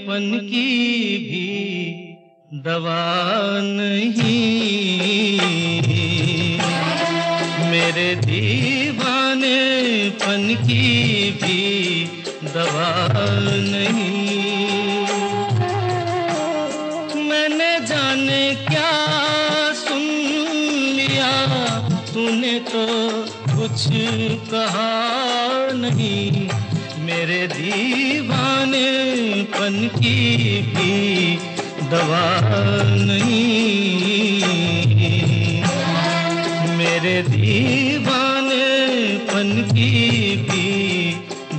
पन की भी दवा नहीं। मेरे दीवाने पन की भी दवा नहीं। मैंने जाने क्या सुन लिया, तूने तो कुछ कहा नहीं। मेरे दीवाने पन की भी दवा नहीं। मेरे दीवाने पन की भी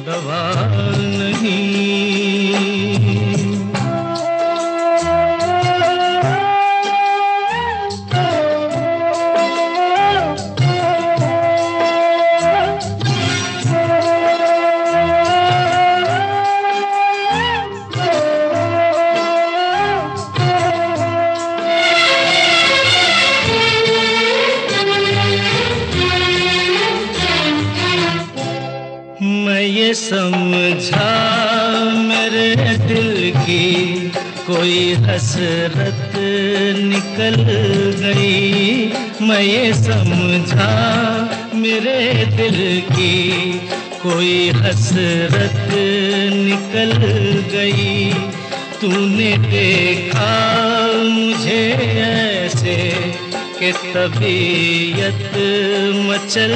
दवा नहीं। समझा मेरे दिल की कोई हसरत निकल गई। मैं ये समझा मेरे दिल की कोई हसरत निकल गई। तूने देखा मुझे ऐसे कि तबीयत मचल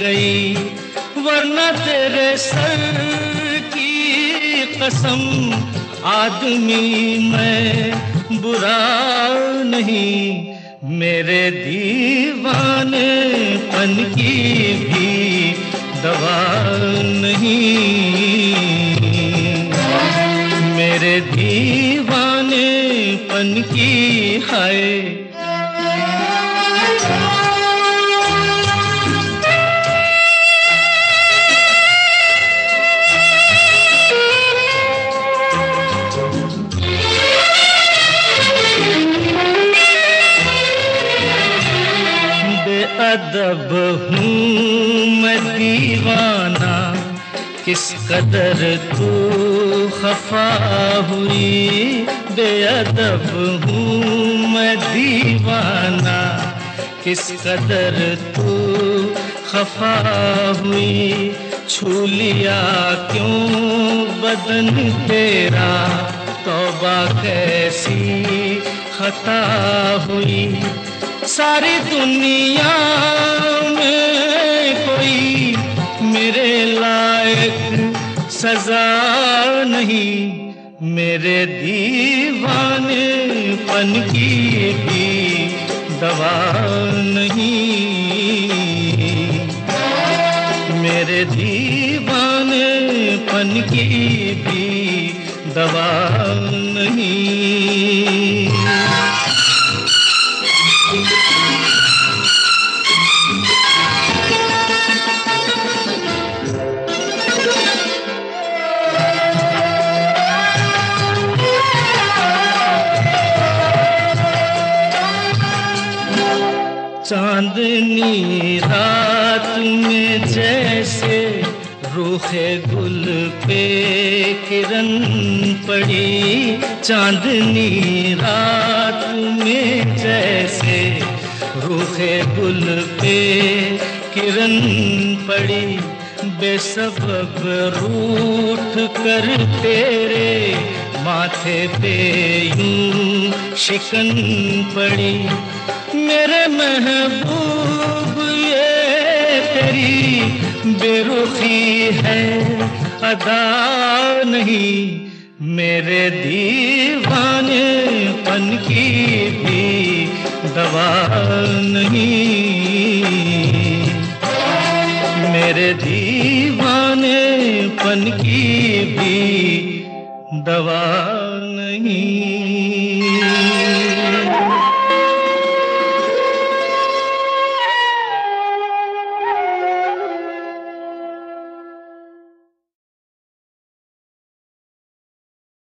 गई। वरना तेरे सर की कसम आदमी मैं बुरा नहीं। मेरे दीवाने पन की भी दवा नहीं। मेरे दीवाने पन की है बेअदब हूँ मैं दीवाना। किस कदर तू खफा हुई? बेअदब हूँ मैं दीवाना। किस कदर तू खफा हुई? छू लिया क्यों बदन तेरा? तौबा कैसी खता हुई? सारी दुनिया में कोई मेरे लायक सजा नहीं। मेरे दीवाने पन की भी दवा नहीं। मेरे दीवाने पन की भी दवा नहीं। चांदनी रात में जैसे रूखे गुल पे किरण पड़ी, चांदनी रात में जैसे रूखे गुल पे किरण पड़ी। बेसबब रूठ कर तेरे माथे पे यूँ शिकन पड़ी। मेरे महबूब, ये तेरी बेरुखी है। अदा नहीं, मेरे दीवाने पन की भी दवा नहीं। मेरे दीवाने पन की भी दवा नहीं।